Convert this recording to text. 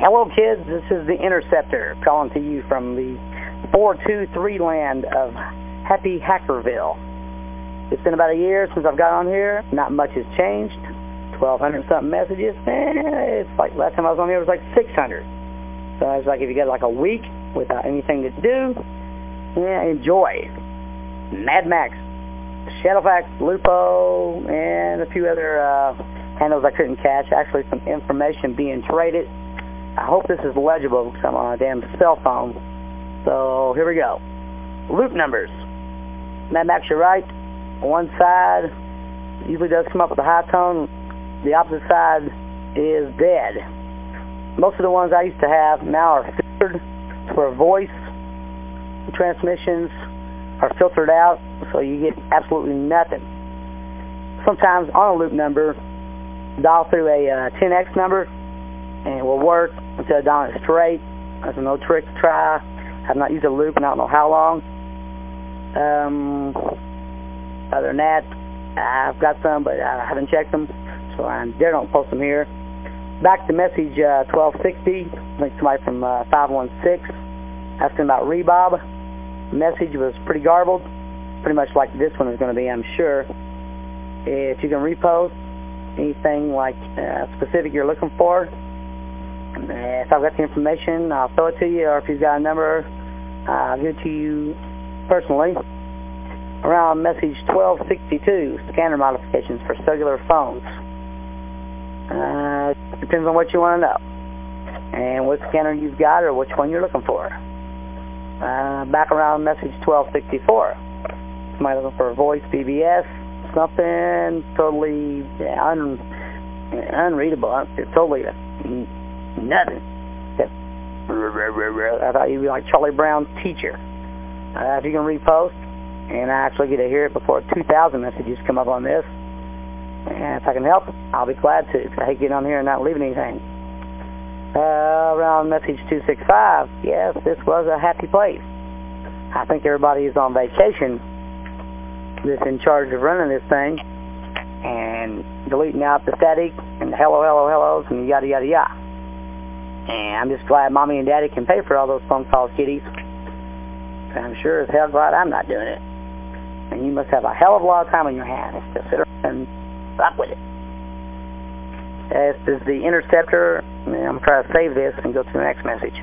Hello, kids. This is the Interceptor calling to you from the 423 land of Happy Hackerville. It's been about a year since I've got on here. Not much has changed. 1,200 something messages. Eh, it's like last time I was on here it was like 600. So it's like if you got like a week without anything to do, yeah, enjoy. Mad Max, Shadowfax, Lupo, and a few other uh, handles I couldn't catch. Actually, some information being traded. I hope this is legible because I'm on a damn cell phone. So here we go. Loop numbers. Mad Max, you're right. One side usually does come up with a high tone. The opposite side is dead. Most of the ones I used to have now are filtered for voice transmissions are filtered out, so you get absolutely nothing. Sometimes on a loop number, dial through a uh, 10X number, and it will work of dialing it straight. That's a no trick try. I've not used a loop in I don't know how long. Um, other than that, I've got some, but I haven't checked them, so I dare don't post them here. Back to message uh, 1260, I think somebody from uh, 516 asking about Rebob. Message was pretty garbled, pretty much like this one is going to be, I'm sure. If you can repost anything like uh, specific you're looking for, if I've got the information, I'll throw it to you, or if you've got a number, I'll give it to you personally. Around message 1262, scanner modifications for cellular phones. Uh, depends on what you want to know, and what scanner you've got or which one you're looking for. Uh, back around message 1264. Somebody looking for voice BBS, something totally un, unreadable. It's totally nothing. I thought you'd be like Charlie Brown's teacher. Uh, if you can repost, and I actually get to hear it before 2,000 messages come up on this, and if I can help, I'll be glad to. I hate getting on here and not leaving anything. Uh, around message 265, yes, this was a happy place. I think everybody is on vacation that's in charge of running this thing and deleting out the static and hello, hello, hellos and yada, yada, yada. And I'm just glad Mommy and Daddy can pay for all those phone calls, kiddies. And I'm sure as hell glad I'm not doing it. And you must have a hell of a lot of time on your hands to sit around and stop with it. This is the interceptor. I'm going to try to save this and go to the next message.